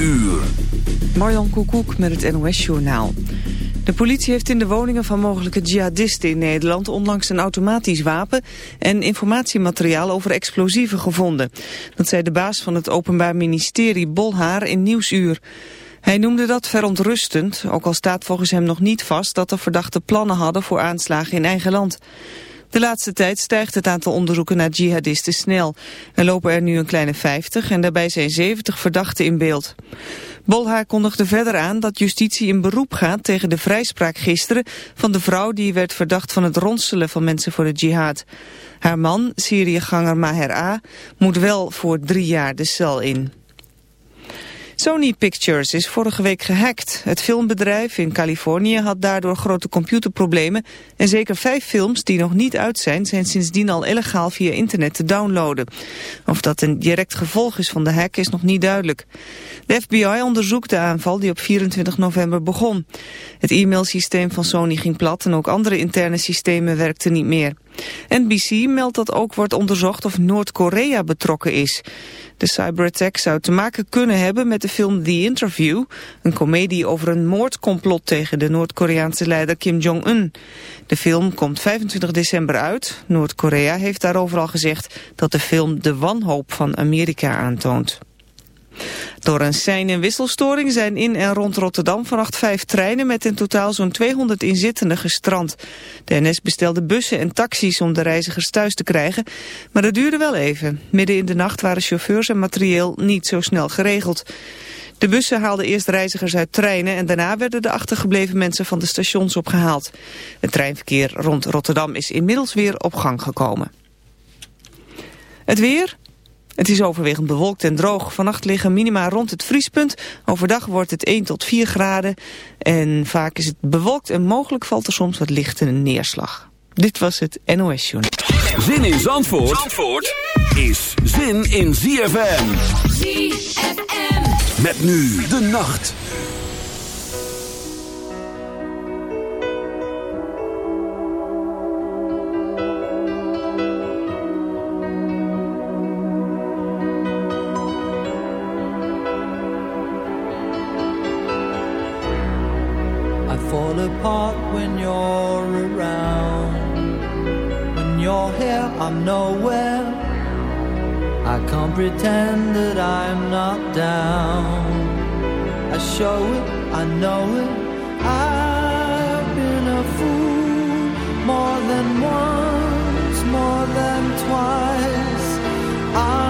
uur. Marjan Koekoek met het NOS-journaal. De politie heeft in de woningen van mogelijke jihadisten in Nederland onlangs een automatisch wapen en informatiemateriaal over explosieven gevonden. Dat zei de baas van het Openbaar Ministerie Bolhaar in Nieuwsuur. Hij noemde dat verontrustend, ook al staat volgens hem nog niet vast dat de verdachten plannen hadden voor aanslagen in eigen land. De laatste tijd stijgt het aantal onderzoeken naar jihadisten snel. Er lopen er nu een kleine 50 en daarbij zijn 70 verdachten in beeld. Bolhaar kondigde verder aan dat justitie in beroep gaat tegen de vrijspraak gisteren van de vrouw die werd verdacht van het ronselen van mensen voor de jihad. Haar man, Syriëganger Maher A, moet wel voor drie jaar de cel in. Sony Pictures is vorige week gehackt. Het filmbedrijf in Californië had daardoor grote computerproblemen en zeker vijf films die nog niet uit zijn, zijn sindsdien al illegaal via internet te downloaden. Of dat een direct gevolg is van de hack is nog niet duidelijk. De FBI onderzoekt de aanval die op 24 november begon. Het e-mailsysteem van Sony ging plat en ook andere interne systemen werkten niet meer. NBC meldt dat ook wordt onderzocht of Noord-Korea betrokken is. De cyberattack zou te maken kunnen hebben met de film The Interview, een komedie over een moordcomplot tegen de Noord-Koreaanse leider Kim Jong-un. De film komt 25 december uit. Noord-Korea heeft daarover al gezegd dat de film de wanhoop van Amerika aantoont. Door een sein- en wisselstoring zijn in en rond Rotterdam vannacht vijf treinen met in totaal zo'n 200 inzittenden gestrand. De NS bestelde bussen en taxis om de reizigers thuis te krijgen, maar dat duurde wel even. Midden in de nacht waren chauffeurs en materieel niet zo snel geregeld. De bussen haalden eerst reizigers uit treinen en daarna werden de achtergebleven mensen van de stations opgehaald. Het treinverkeer rond Rotterdam is inmiddels weer op gang gekomen. Het weer, het is overwegend bewolkt en droog. Vannacht liggen minima rond het vriespunt. Overdag wordt het 1 tot 4 graden. En vaak is het bewolkt en mogelijk valt er soms wat lichte neerslag. Dit was het NOS Journal. Zin in Zandvoort, Zandvoort is zin in ZFM. ZFM. Met nu de nacht. Nowhere. I can't pretend that I'm not down. I show it, I know it. I've been a fool more than once, more than twice. I'm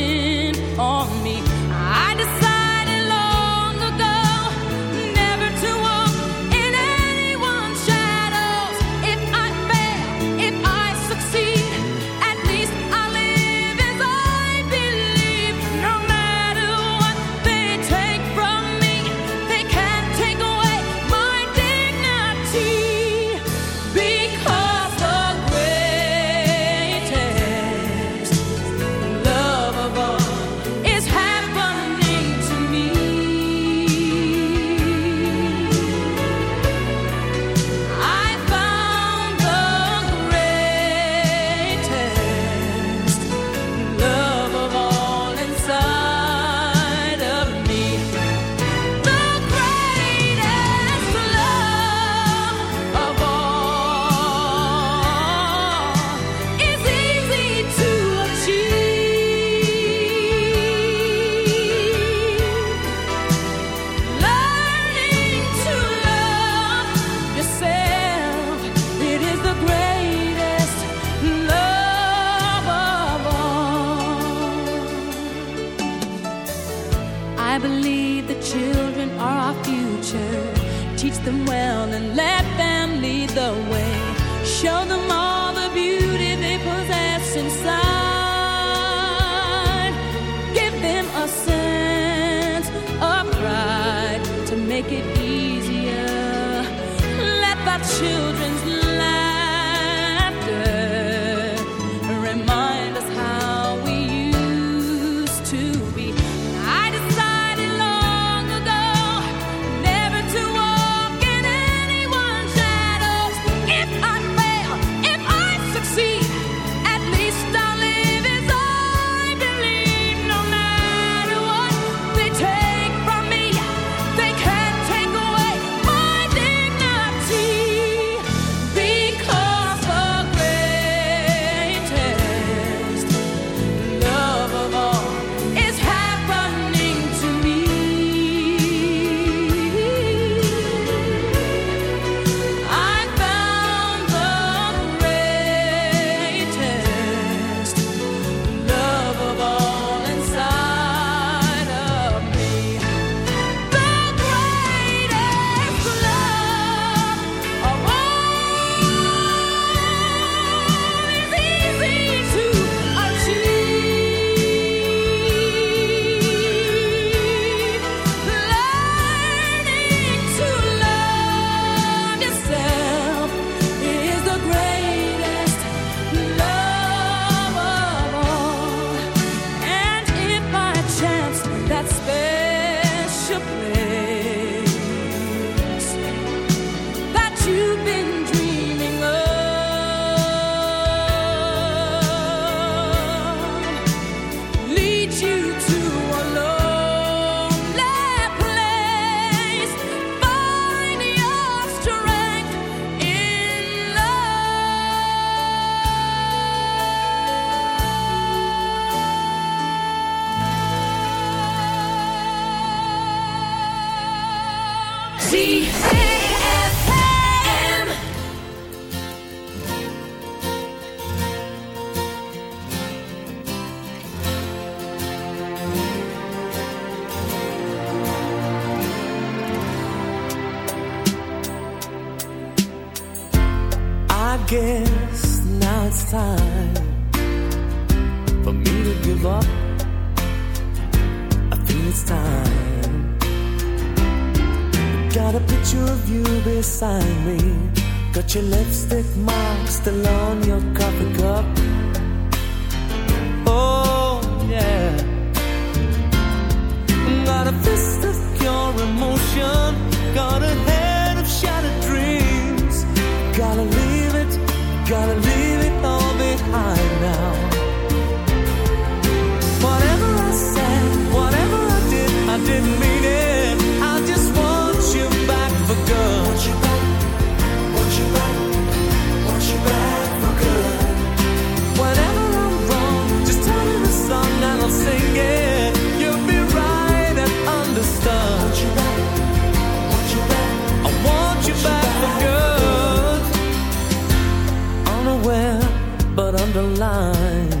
line.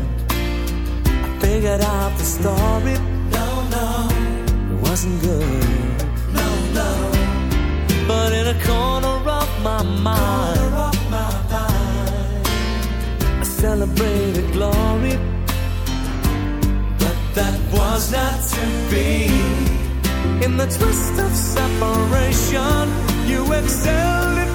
I figured out the story. No, no, it wasn't good. No, no. But in a corner of my mind, of my mind. I celebrated glory. But that was not to be. In the twist of separation, you excelled.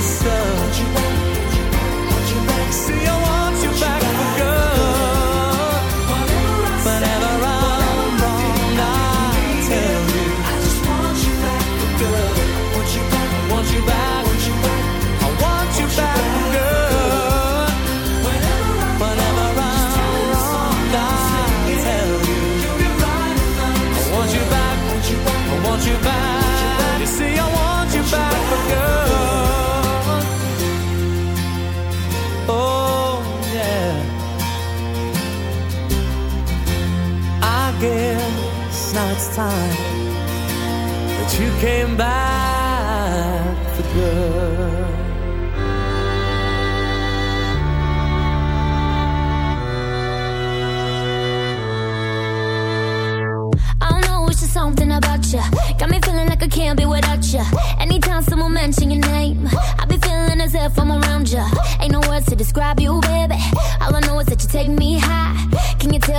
the sun time that you came back for good. I know it's just something about you. Got me feeling like I can't be without you. Anytime someone mention your name, I be feeling as if I'm around you. Ain't no words to describe you, baby. All I know is that you take me high.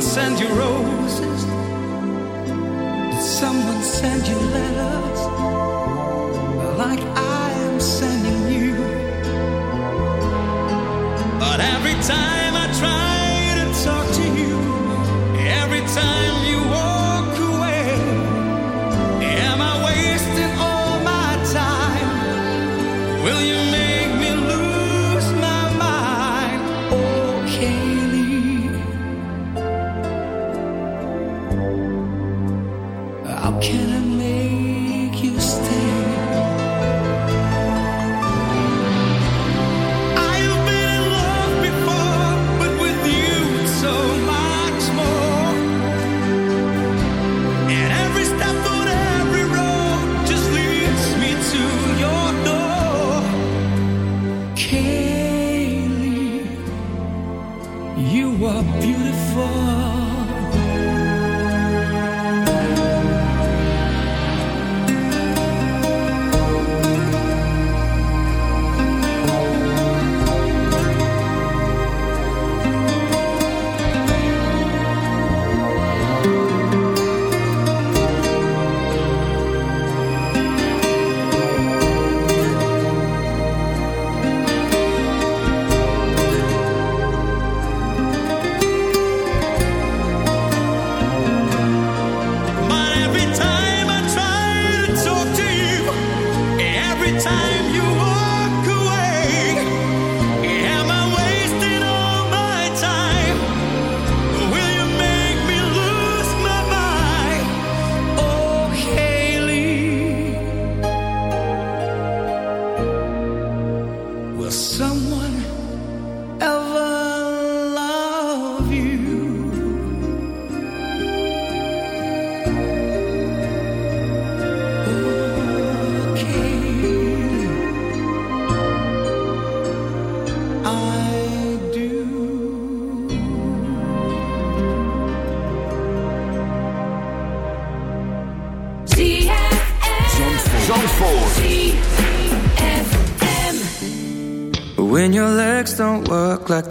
Like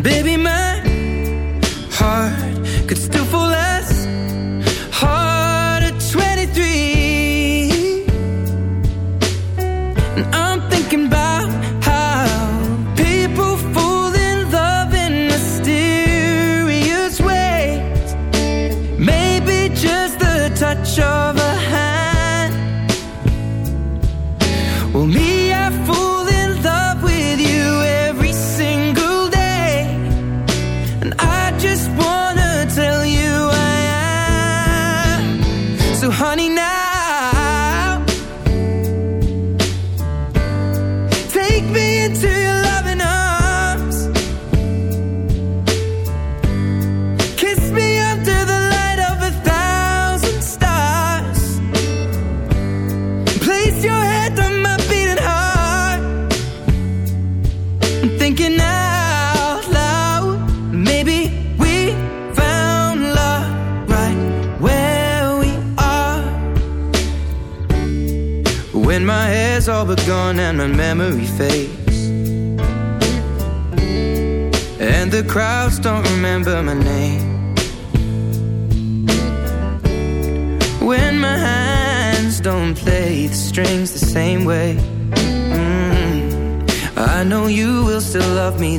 baby,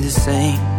my better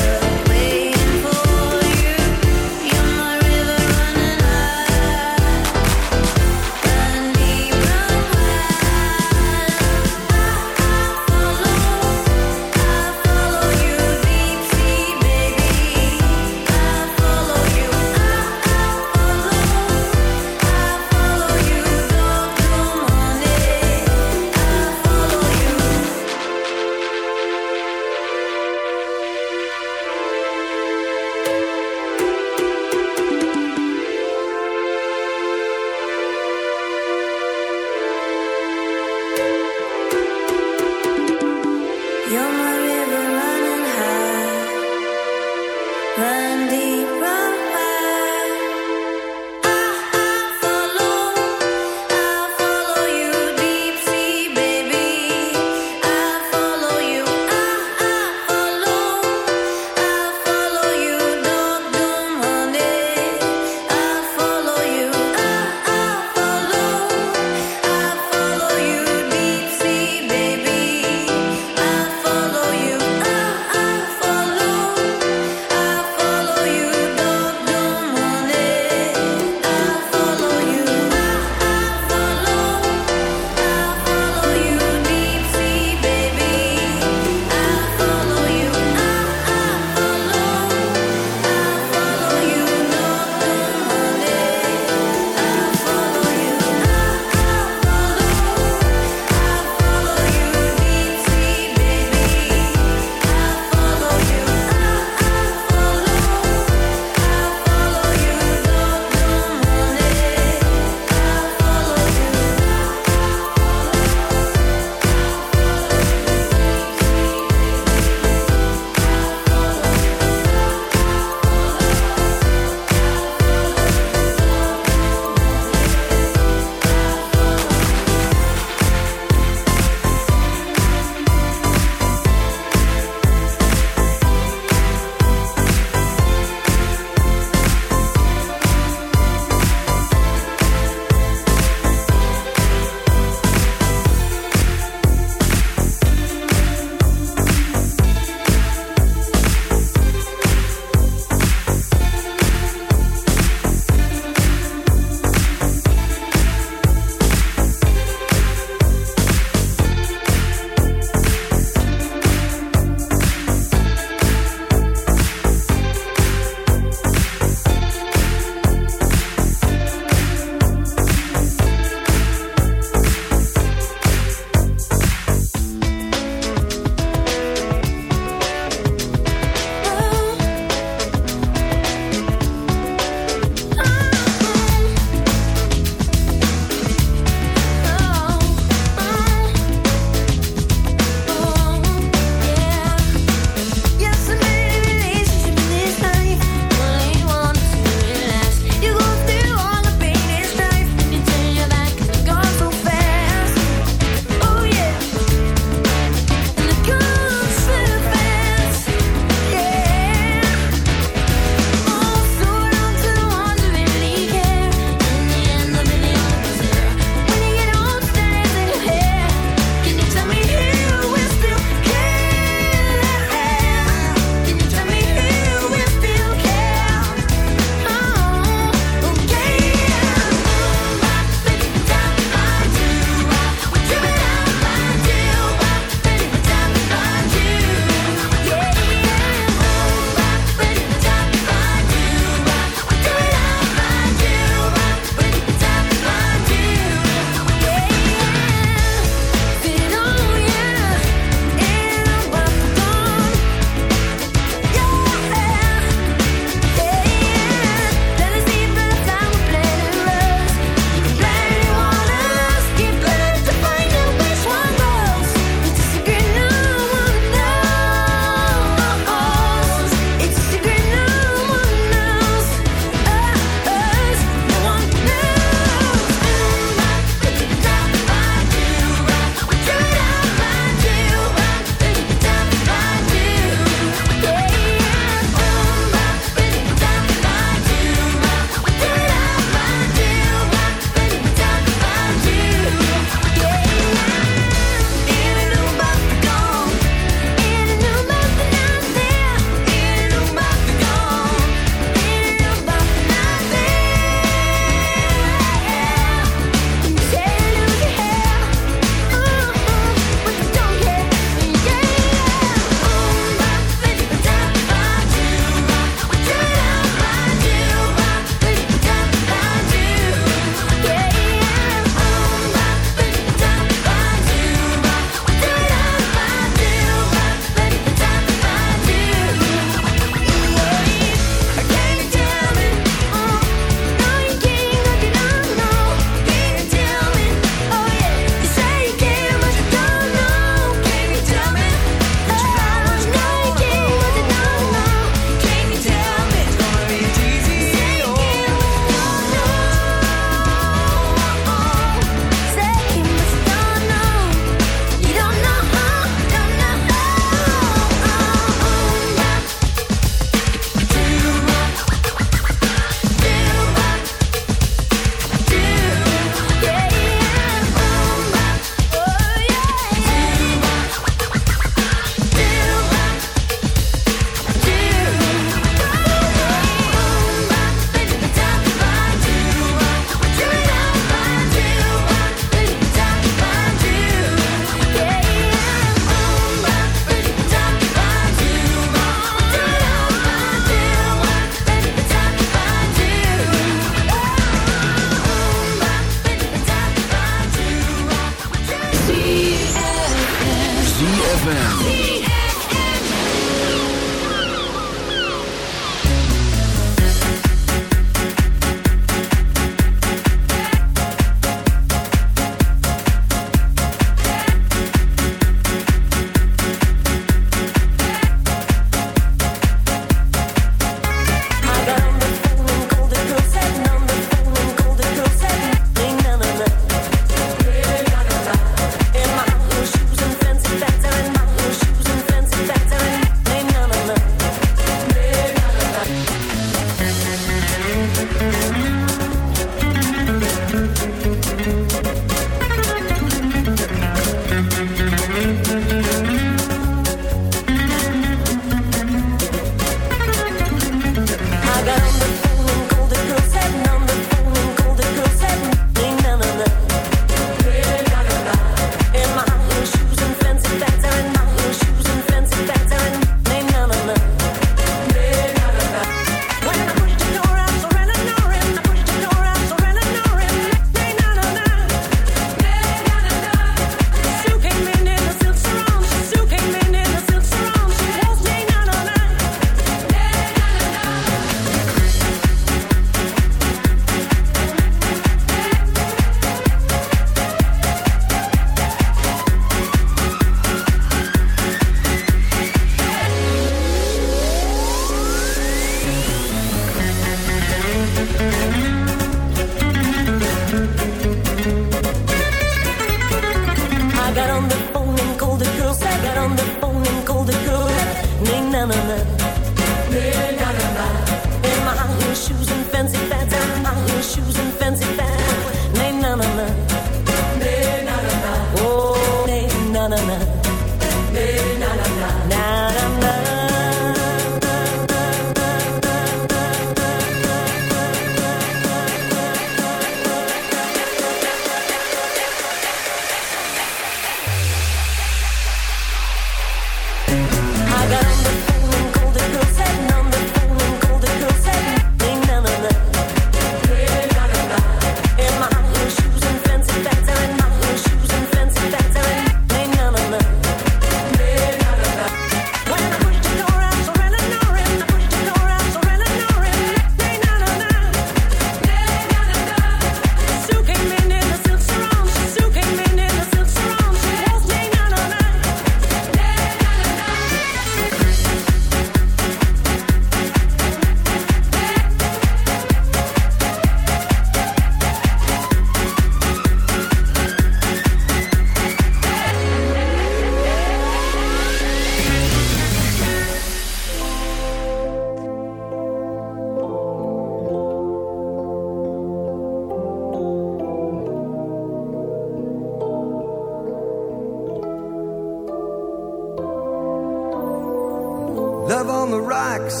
likes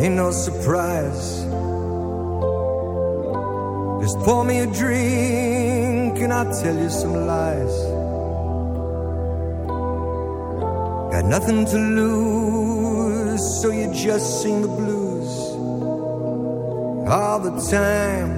Ain't no surprise. Just pour me a drink And I'll tell you some lies. Got nothing to lose So you just sing the blues. All the time.